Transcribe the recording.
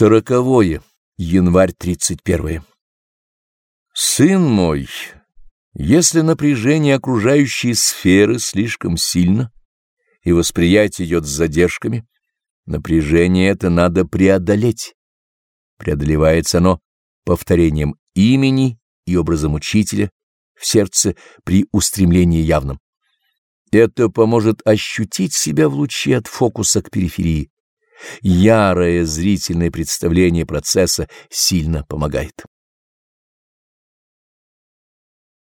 Сороковое. Январь 31. Сын мой, если напряжение окружающей сферы слишком сильно и восприятие идет с задержками, напряжение это надо преодолеть. Преодолевается оно повторением имени и образом учителя в сердце при устремлении явном. Это поможет ощутить себя в луче от фокуса к периферии. Ярое зрительное представление процесса сильно помогает.